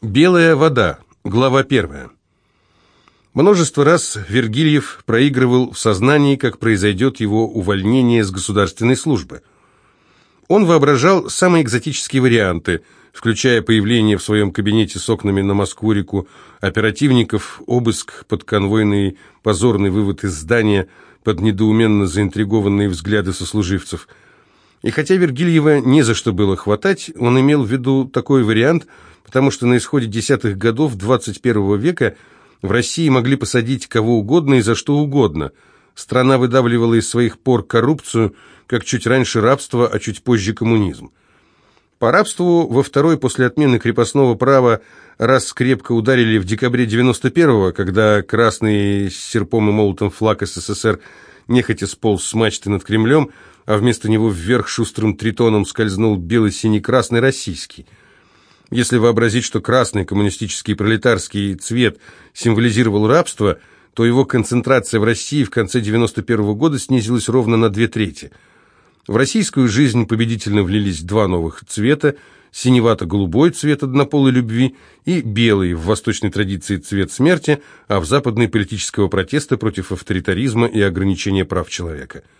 Белая вода. Глава первая. Множество раз Вергильев проигрывал в сознании, как произойдет его увольнение с государственной службы. Он воображал самые экзотические варианты, включая появление в своем кабинете с окнами на Москву-реку оперативников, обыск, подконвойный позорный вывод из здания под недоуменно заинтригованные взгляды сослуживцев. И хотя Вергильева не за что было хватать, он имел в виду такой вариант – потому что на исходе десятых годов 21 века в России могли посадить кого угодно и за что угодно. Страна выдавливала из своих пор коррупцию, как чуть раньше рабство, а чуть позже коммунизм. По рабству во второй после отмены крепостного права раз крепко ударили в декабре 91-го, когда красный с серпом и молотом флаг СССР нехотя сполз с мачты над Кремлем, а вместо него вверх шустрым тритоном скользнул белый-синий-красный российский – если вообразить, что красный коммунистический пролетарский цвет символизировал рабство, то его концентрация в России в конце 91 -го года снизилась ровно на две трети. В российскую жизнь победительно влились два новых цвета – синевато-голубой цвет однополой любви и белый в восточной традиции цвет смерти, а в западной политического протеста против авторитаризма и ограничения прав человека –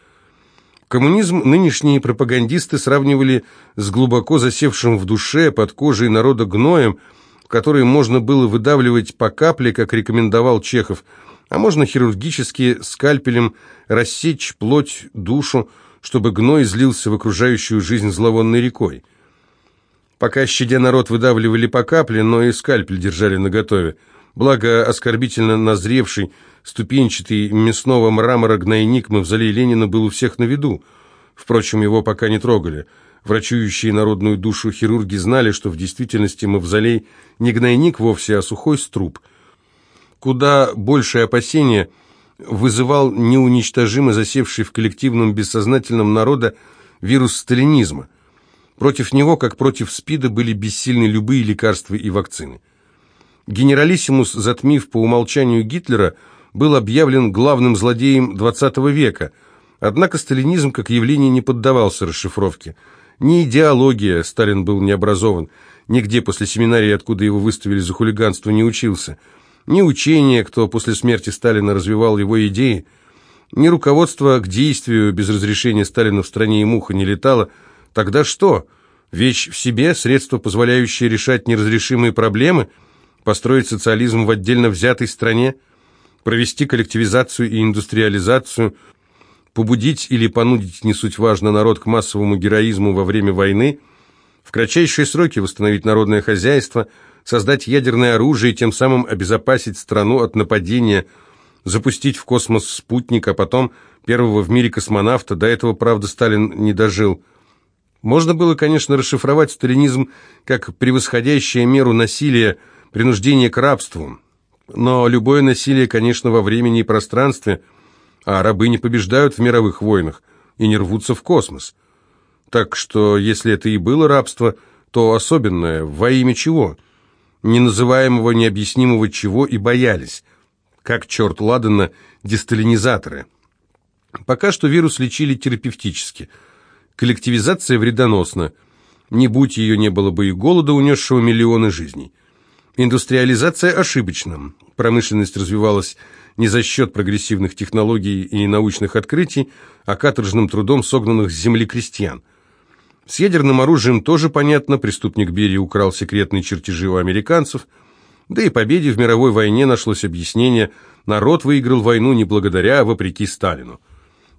Коммунизм нынешние пропагандисты сравнивали с глубоко засевшим в душе, под кожей народа гноем, который можно было выдавливать по капле, как рекомендовал Чехов, а можно хирургически скальпелем рассечь плоть, душу, чтобы гной излился в окружающую жизнь зловонной рекой. Пока, щадя народ, выдавливали по капле, но и скальпель держали наготове. Благо, оскорбительно назревший, Ступенчатый мясного мрамора гнойник мавзолей Ленина был у всех на виду. Впрочем, его пока не трогали. Врачующие народную душу хирурги знали, что в действительности мавзолей не гнойник вовсе, а сухой струп. Куда большее опасение вызывал неуничтожимо засевший в коллективном бессознательном народа вирус сталинизма. Против него, как против СПИДа, были бессильны любые лекарства и вакцины. Генералиссимус, затмив по умолчанию Гитлера, был объявлен главным злодеем XX века, однако сталинизм как явление не поддавался расшифровке. Ни идеология, Сталин был не образован, нигде после семинарии, откуда его выставили за хулиганство, не учился, ни учение, кто после смерти Сталина развивал его идеи, ни руководство к действию без разрешения Сталина в стране и муха не летало. Тогда что? Вещь в себе, средство, позволяющее решать неразрешимые проблемы, построить социализм в отдельно взятой стране – провести коллективизацию и индустриализацию, побудить или понудить, не суть важно, народ к массовому героизму во время войны, в кратчайшие сроки восстановить народное хозяйство, создать ядерное оружие и тем самым обезопасить страну от нападения, запустить в космос спутник, а потом первого в мире космонавта, до этого, правда, Сталин не дожил. Можно было, конечно, расшифровать сталинизм как превосходящее меру насилия, принуждение к рабству, но любое насилие, конечно, во времени и пространстве, а рабы не побеждают в мировых войнах и не рвутся в космос. Так что, если это и было рабство, то особенное, во имя чего? Неназываемого, необъяснимого чего и боялись. Как черт ладана, десталинизаторы. Пока что вирус лечили терапевтически. Коллективизация вредоносна. Не будь ее, не было бы и голода, унесшего миллионы жизней. Индустриализация ошибочна. Промышленность развивалась не за счет прогрессивных технологий и научных открытий, а каторжным трудом согнанных с земли крестьян. С ядерным оружием тоже понятно, преступник Берия украл секретные чертежи у американцев, да и победе в мировой войне нашлось объяснение, народ выиграл войну не благодаря, а вопреки Сталину.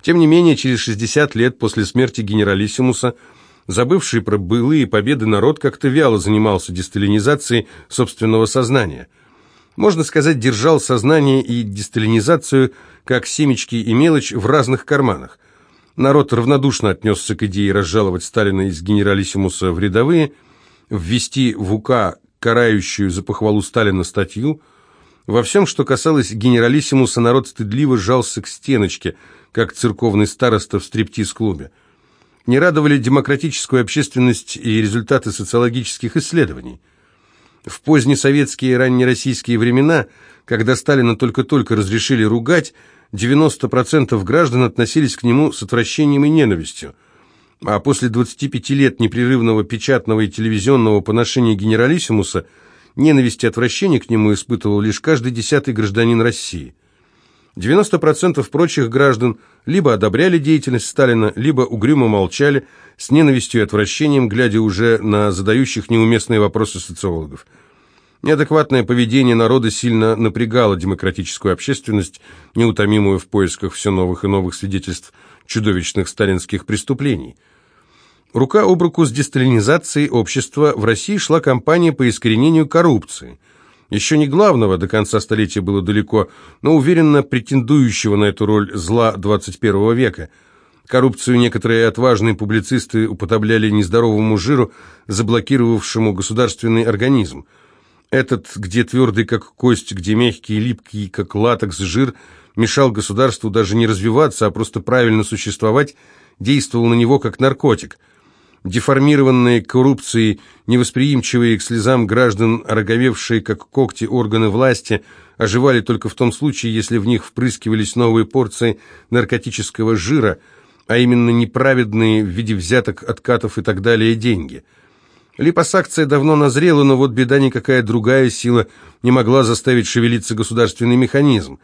Тем не менее, через 60 лет после смерти генералиссимуса – Забывший про былые победы народ как-то вяло занимался десталинизацией собственного сознания. Можно сказать, держал сознание и десталинизацию, как семечки и мелочь, в разных карманах. Народ равнодушно отнесся к идее разжаловать Сталина из генералиссимуса в рядовые, ввести в УК карающую за похвалу Сталина статью. Во всем, что касалось генералиссимуса, народ стыдливо сжался к стеночке, как церковный староста в стриптиз-клубе не радовали демократическую общественность и результаты социологических исследований. В позднесоветские и раннероссийские времена, когда Сталина только-только разрешили ругать, 90% граждан относились к нему с отвращением и ненавистью. А после 25 лет непрерывного печатного и телевизионного поношения генералиссимуса ненависть и отвращение к нему испытывал лишь каждый десятый гражданин России. 90% прочих граждан либо одобряли деятельность Сталина, либо угрюмо молчали, с ненавистью и отвращением, глядя уже на задающих неуместные вопросы социологов. Неадекватное поведение народа сильно напрягало демократическую общественность, неутомимую в поисках все новых и новых свидетельств чудовищных сталинских преступлений. Рука об руку с десталинизацией общества в России шла кампания по искоренению коррупции. Еще не главного, до конца столетия было далеко, но уверенно претендующего на эту роль зла 21 века. Коррупцию некоторые отважные публицисты уподобляли нездоровому жиру, заблокировавшему государственный организм. Этот, где твердый, как кость, где мягкий и липкий, как латекс, жир, мешал государству даже не развиваться, а просто правильно существовать, действовал на него как наркотик. Деформированные коррупцией, невосприимчивые к слезам граждан, ороговевшие, как когти органы власти, оживали только в том случае, если в них впрыскивались новые порции наркотического жира, а именно неправедные в виде взяток, откатов и так далее деньги – Липосакция давно назрела, но вот беда никакая другая сила не могла заставить шевелиться государственный механизм.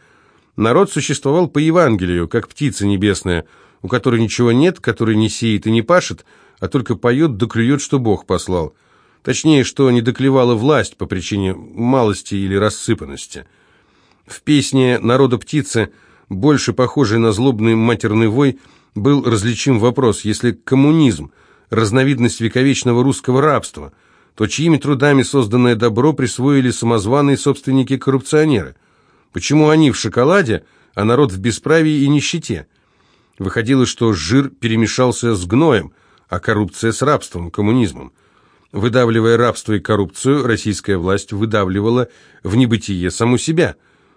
Народ существовал по Евангелию, как птица небесная, у которой ничего нет, который не сеет и не пашет, а только поет да что Бог послал. Точнее, что не доклевала власть по причине малости или рассыпанности. В песне «Народа птицы», больше похожей на злобный матерный вой, был различим вопрос, если коммунизм – разновидность вековечного русского рабства, то чьими трудами созданное добро присвоили самозваные собственники-коррупционеры? Почему они в шоколаде, а народ в бесправии и нищете? Выходило, что жир перемешался с гноем, а коррупция с рабством, коммунизмом. Выдавливая рабство и коррупцию, российская власть выдавливала в небытие саму себя.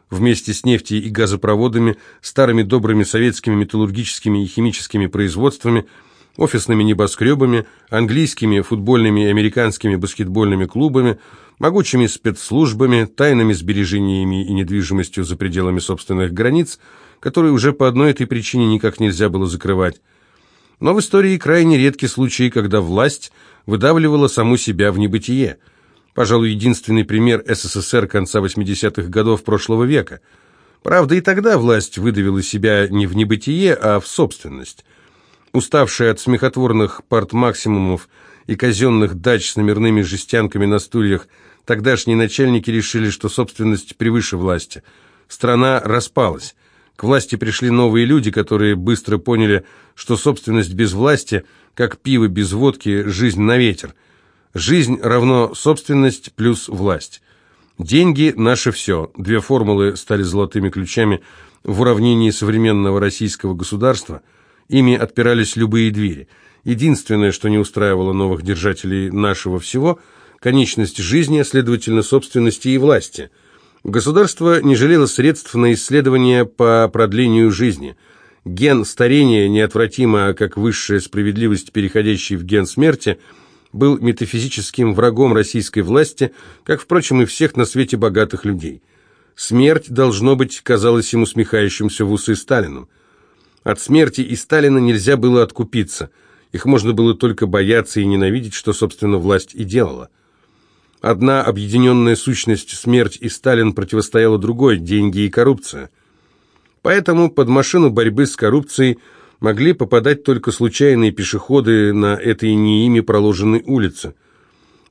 Вместе с нефтью и газопроводами, старыми добрыми советскими металлургическими и химическими производствами – офисными небоскребами, английскими футбольными и американскими баскетбольными клубами, могучими спецслужбами, тайными сбережениями и недвижимостью за пределами собственных границ, которые уже по одной этой причине никак нельзя было закрывать. Но в истории крайне редки случаи, когда власть выдавливала саму себя в небытие. Пожалуй, единственный пример СССР конца 80-х годов прошлого века. Правда, и тогда власть выдавила себя не в небытие, а в собственность. Уставшие от смехотворных парт-максимумов и казенных дач с номерными жестянками на стульях, тогдашние начальники решили, что собственность превыше власти. Страна распалась. К власти пришли новые люди, которые быстро поняли, что собственность без власти, как пиво без водки, жизнь на ветер. Жизнь равно собственность плюс власть. Деньги – наше все. Две формулы стали золотыми ключами в уравнении современного российского государства – Ими отпирались любые двери. Единственное, что не устраивало новых держателей нашего всего – конечность жизни, а следовательно, собственности и власти. Государство не жалело средств на исследования по продлению жизни. Ген старения, неотвратимо, как высшая справедливость, переходящий в ген смерти, был метафизическим врагом российской власти, как, впрочем, и всех на свете богатых людей. Смерть, должно быть, казалась ему смехающимся в усы Сталином. От смерти и Сталина нельзя было откупиться. Их можно было только бояться и ненавидеть, что, собственно, власть и делала. Одна объединенная сущность, смерть и Сталин, противостояла другой, деньги и коррупция. Поэтому под машину борьбы с коррупцией могли попадать только случайные пешеходы на этой не ими проложенной улице.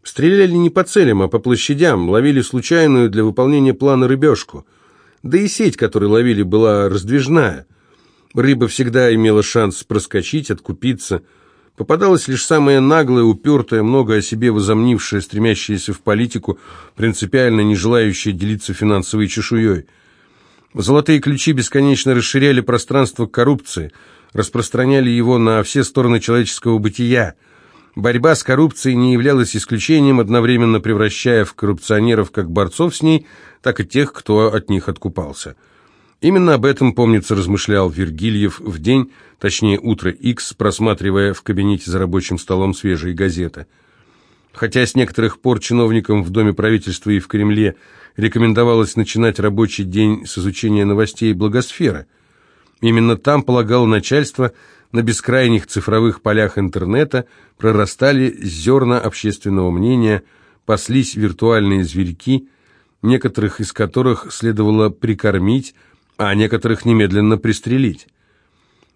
Стреляли не по целям, а по площадям, ловили случайную для выполнения плана рыбешку. Да и сеть, которой ловили, была раздвижная – Рыба всегда имела шанс проскочить, откупиться. Попадалась лишь самая наглая, упертая, много о себе возомнившая, стремящаяся в политику, принципиально не желающая делиться финансовой чешуей. Золотые ключи бесконечно расширяли пространство коррупции, распространяли его на все стороны человеческого бытия. Борьба с коррупцией не являлась исключением, одновременно превращая в коррупционеров как борцов с ней, так и тех, кто от них откупался. Именно об этом, помнится, размышлял Вергильев в день, точнее утро X, просматривая в кабинете за рабочим столом свежие газеты. Хотя с некоторых пор чиновникам в Доме правительства и в Кремле рекомендовалось начинать рабочий день с изучения новостей благосферы. Именно там, полагало начальство, на бескрайних цифровых полях интернета прорастали зерна общественного мнения, паслись виртуальные зверьки, некоторых из которых следовало прикормить, а некоторых немедленно пристрелить.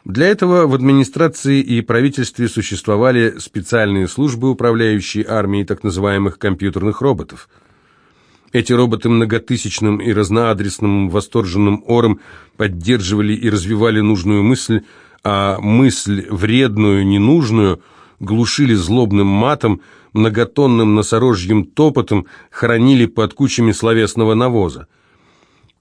Для этого в администрации и правительстве существовали специальные службы, управляющие армией так называемых компьютерных роботов. Эти роботы многотысячным и разноадресным восторженным ором поддерживали и развивали нужную мысль, а мысль вредную, ненужную, глушили злобным матом, многотонным носорожьим топотом, хранили под кучами словесного навоза.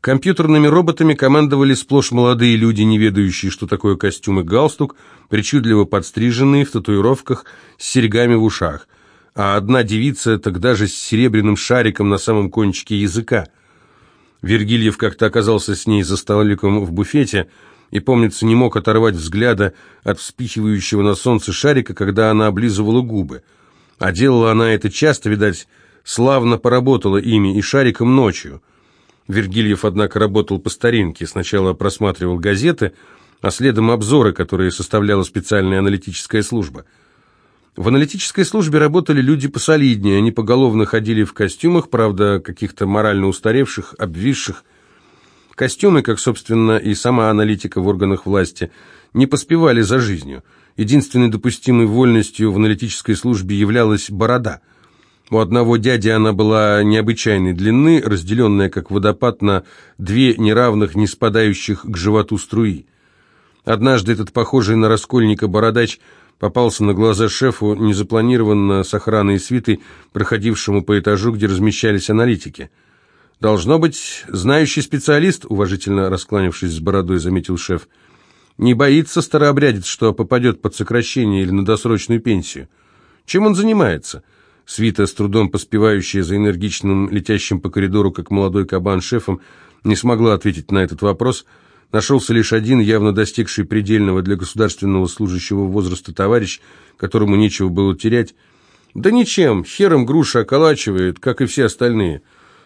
Компьютерными роботами командовали сплошь молодые люди, не ведающие, что такое костюм и галстук, причудливо подстриженные, в татуировках, с серьгами в ушах. А одна девица тогда же с серебряным шариком на самом кончике языка. Вергильев как-то оказался с ней за столиком в буфете и, помнится, не мог оторвать взгляда от вспихивающего на солнце шарика, когда она облизывала губы. А делала она это часто, видать, славно поработала ими и шариком ночью. Вергильев, однако, работал по старинке. Сначала просматривал газеты, а следом обзоры, которые составляла специальная аналитическая служба. В аналитической службе работали люди посолиднее, они поголовно ходили в костюмах, правда, каких-то морально устаревших, обвисших. Костюмы, как, собственно, и сама аналитика в органах власти, не поспевали за жизнью. Единственной допустимой вольностью в аналитической службе являлась борода – у одного дяди она была необычайной длины, разделенная как водопад на две неравных, не спадающих к животу струи. Однажды этот похожий на раскольника бородач попался на глаза шефу, незапланированно с охраной свиты, проходившему по этажу, где размещались аналитики. «Должно быть, знающий специалист», — уважительно раскланившись с бородой, заметил шеф, «не боится старообрядец, что попадет под сокращение или на досрочную пенсию. Чем он занимается?» Свита, с трудом поспевающая за энергичным, летящим по коридору, как молодой кабан шефом, не смогла ответить на этот вопрос. Нашелся лишь один, явно достигший предельного для государственного служащего возраста товарищ, которому нечего было терять. «Да ничем, хером груша околачивает, как и все остальные.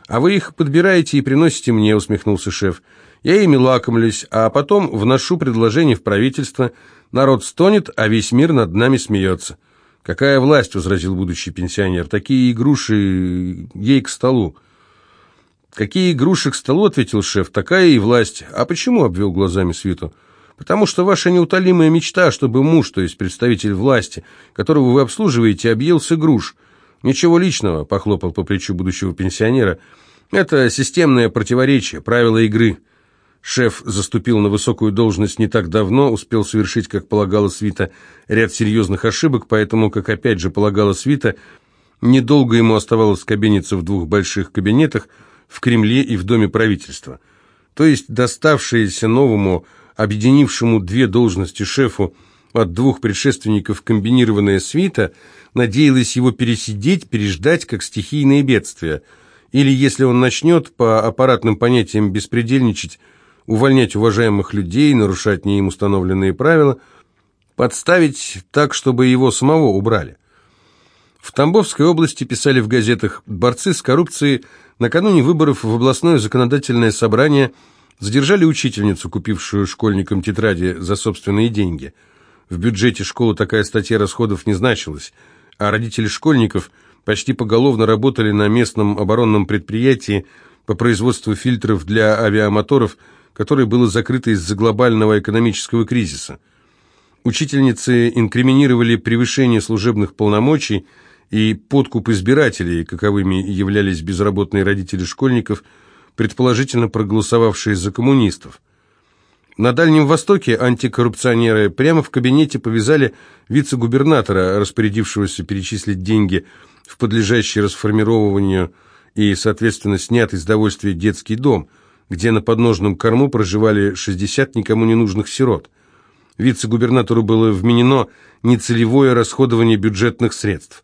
А вы их подбираете и приносите мне», — усмехнулся шеф. «Я ими лакомлюсь, а потом вношу предложение в правительство. Народ стонет, а весь мир над нами смеется». «Какая власть?» — возразил будущий пенсионер. «Такие игруши ей к столу». «Какие игруши к столу?» — ответил шеф. «Такая и власть». «А почему?» — обвел глазами свиту. «Потому что ваша неутолимая мечта, чтобы муж, то есть представитель власти, которого вы обслуживаете, объелся груш». «Ничего личного», — похлопал по плечу будущего пенсионера. «Это системное противоречие, правила игры». Шеф заступил на высокую должность не так давно, успел совершить, как полагала свита, ряд серьезных ошибок, поэтому, как опять же полагала свита, недолго ему оставалось кабиниться в двух больших кабинетах в Кремле и в Доме правительства. То есть доставшееся новому, объединившему две должности шефу от двух предшественников комбинированная свита, надеялась его пересидеть, переждать, как стихийное бедствие. Или, если он начнет по аппаратным понятиям беспредельничать, увольнять уважаемых людей, нарушать не им установленные правила, подставить так, чтобы его самого убрали. В Тамбовской области писали в газетах «Борцы с коррупцией накануне выборов в областное законодательное собрание задержали учительницу, купившую школьникам тетради за собственные деньги. В бюджете школы такая статья расходов не значилась, а родители школьников почти поголовно работали на местном оборонном предприятии по производству фильтров для авиамоторов – которое было закрыто из-за глобального экономического кризиса. Учительницы инкриминировали превышение служебных полномочий и подкуп избирателей, каковыми являлись безработные родители школьников, предположительно проголосовавшие за коммунистов. На Дальнем Востоке антикоррупционеры прямо в кабинете повязали вице-губернатора, распорядившегося перечислить деньги в подлежащий расформировыванию и, соответственно, снятый с довольствия детский дом – где на подножном корму проживали 60 никому не нужных сирот. Вице-губернатору было вменено нецелевое расходование бюджетных средств.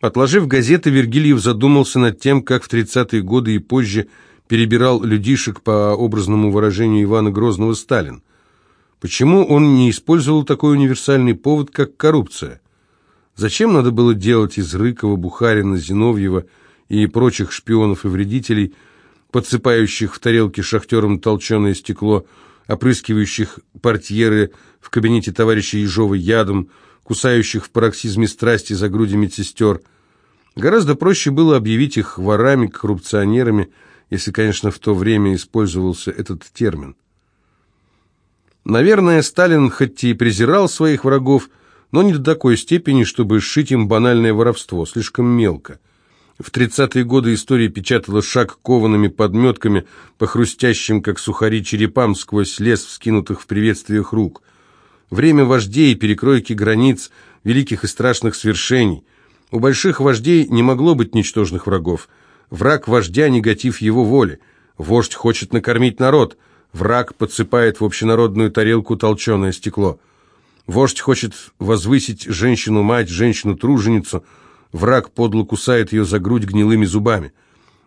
Отложив газеты, Вергильев задумался над тем, как в 30-е годы и позже перебирал людишек по образному выражению Ивана Грозного Сталин. Почему он не использовал такой универсальный повод, как коррупция? Зачем надо было делать из Рыкова, Бухарина, Зиновьева и прочих шпионов и вредителей – подсыпающих в тарелки шахтерам толченое стекло, опрыскивающих портьеры в кабинете товарища Ежова ядом, кусающих в пароксизме страсти за груди медсестер. Гораздо проще было объявить их ворами, коррупционерами, если, конечно, в то время использовался этот термин. Наверное, Сталин хоть и презирал своих врагов, но не до такой степени, чтобы сшить им банальное воровство, слишком мелко. В 30-е годы история печатала шаг коваными подметками по хрустящим, как сухари, черепам сквозь лес вскинутых в приветствиях рук. Время вождей, перекройки границ, великих и страшных свершений. У больших вождей не могло быть ничтожных врагов. Враг вождя – негатив его воли. Вождь хочет накормить народ. Враг подсыпает в общенародную тарелку толченое стекло. Вождь хочет возвысить женщину-мать, женщину-труженицу – Враг подло кусает ее за грудь гнилыми зубами.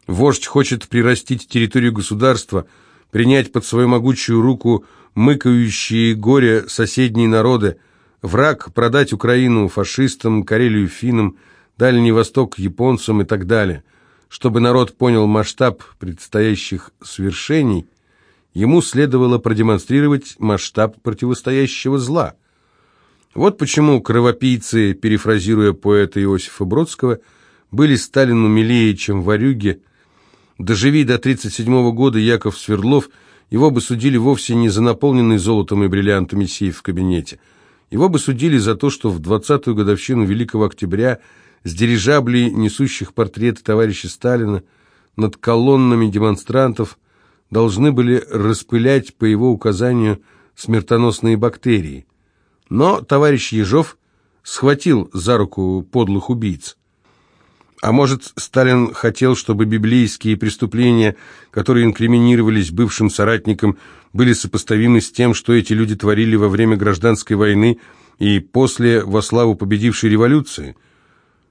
Вождь хочет прирастить территорию государства, принять под свою могучую руку мыкающие горе соседние народы. Враг продать Украину фашистам, Карелию финнам, Дальний Восток японцам и так далее. Чтобы народ понял масштаб предстоящих свершений, ему следовало продемонстрировать масштаб противостоящего зла – вот почему кровопийцы, перефразируя поэта Иосифа Бродского, были Сталину милее, чем варюги. Доживи до 1937 года Яков Свердлов, его бы судили вовсе не за наполненный золотом и бриллиантами сейф в кабинете. Его бы судили за то, что в 20-ю годовщину Великого Октября с дирижаблей, несущих портреты товарища Сталина, над колоннами демонстрантов должны были распылять по его указанию смертоносные бактерии. Но товарищ Ежов схватил за руку подлых убийц. А может, Сталин хотел, чтобы библейские преступления, которые инкриминировались бывшим соратникам, были сопоставимы с тем, что эти люди творили во время гражданской войны и после во славу победившей революции?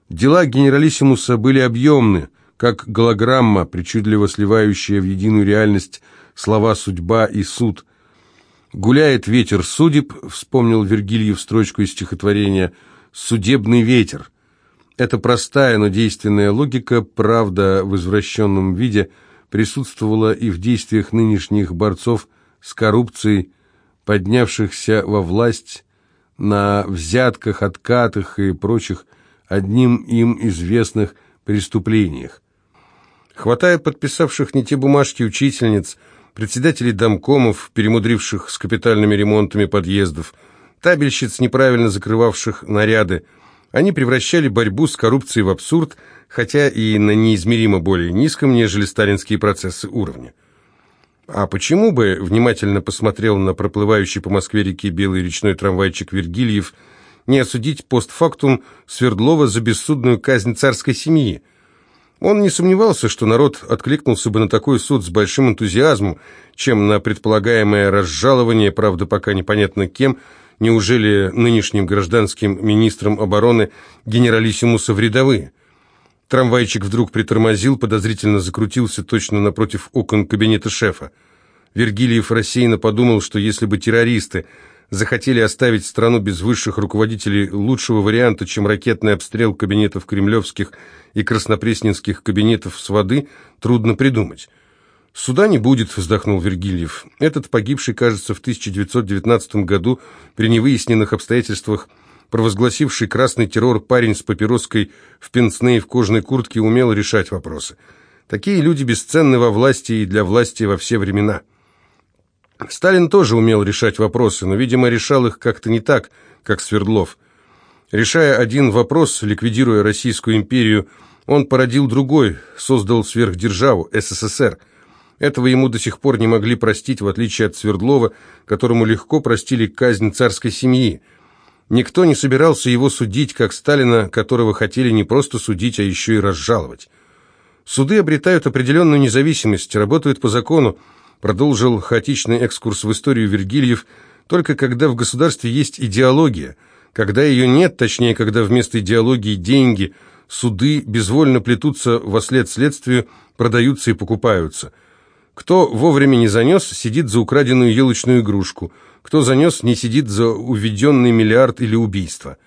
Дела генералиссимуса были объемны, как голограмма, причудливо сливающая в единую реальность слова «судьба» и «суд», «Гуляет ветер судеб», — вспомнил Вергильев строчку из стихотворения, «судебный ветер». Эта простая, но действенная логика, правда в извращенном виде, присутствовала и в действиях нынешних борцов с коррупцией, поднявшихся во власть на взятках, откатах и прочих одним им известных преступлениях. Хватая подписавших не те бумажки учительниц, председателей домкомов, перемудривших с капитальными ремонтами подъездов, табельщиц, неправильно закрывавших наряды. Они превращали борьбу с коррупцией в абсурд, хотя и на неизмеримо более низком, нежели сталинские процессы уровня. А почему бы, внимательно посмотрел на проплывающий по Москве реке белый речной трамвайчик Вергильев, не осудить постфактум Свердлова за бессудную казнь царской семьи – он не сомневался, что народ откликнулся бы на такой суд с большим энтузиазмом, чем на предполагаемое разжалование, правда, пока непонятно кем, неужели нынешним гражданским министром обороны генералиссимуса в рядовые. Трамвайчик вдруг притормозил, подозрительно закрутился точно напротив окон кабинета шефа. Вергилиев рассеянно подумал, что если бы террористы захотели оставить страну без высших руководителей лучшего варианта, чем ракетный обстрел кабинетов кремлевских и краснопресненских кабинетов с воды, трудно придумать. «Суда не будет», — вздохнул Вергильев. «Этот погибший, кажется, в 1919 году при невыясненных обстоятельствах провозгласивший красный террор парень с папироской в пенсне и в кожаной куртке умел решать вопросы. Такие люди бесценны во власти и для власти во все времена». Сталин тоже умел решать вопросы, но, видимо, решал их как-то не так, как Свердлов. Решая один вопрос, ликвидируя Российскую империю, он породил другой, создал сверхдержаву, СССР. Этого ему до сих пор не могли простить, в отличие от Свердлова, которому легко простили казнь царской семьи. Никто не собирался его судить, как Сталина, которого хотели не просто судить, а еще и разжаловать. Суды обретают определенную независимость, работают по закону, продолжил хаотичный экскурс в историю Вергильев, только когда в государстве есть идеология, когда ее нет, точнее, когда вместо идеологии деньги, суды безвольно плетутся во след следствию, продаются и покупаются. Кто вовремя не занес, сидит за украденную елочную игрушку, кто занес, не сидит за уведенный миллиард или убийство.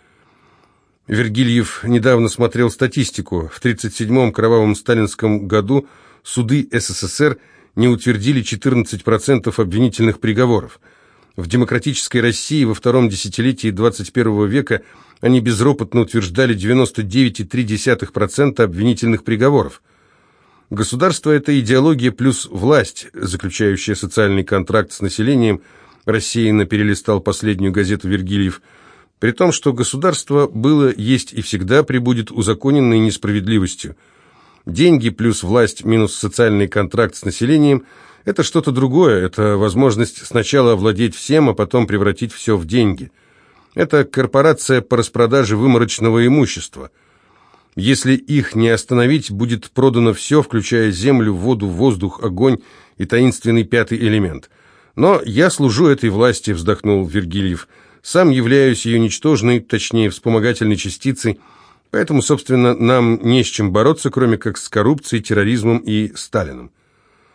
Вергильев недавно смотрел статистику. В 1937-м кровавом сталинском году суды СССР – не утвердили 14% обвинительных приговоров. В демократической России во втором десятилетии 21 века они безропотно утверждали 99,3% обвинительных приговоров. Государство – это идеология плюс власть, заключающая социальный контракт с населением. Рассеянно перелистал последнюю газету Вергильев. При том, что государство было, есть и всегда прибудет узаконенной несправедливостью. Деньги плюс власть минус социальный контракт с населением – это что-то другое, это возможность сначала овладеть всем, а потом превратить все в деньги. Это корпорация по распродаже выморочного имущества. Если их не остановить, будет продано все, включая землю, воду, воздух, огонь и таинственный пятый элемент. Но я служу этой власти, вздохнул Вергильев. Сам являюсь ее ничтожной, точнее, вспомогательной частицей, поэтому, собственно, нам не с чем бороться, кроме как с коррупцией, терроризмом и Сталином.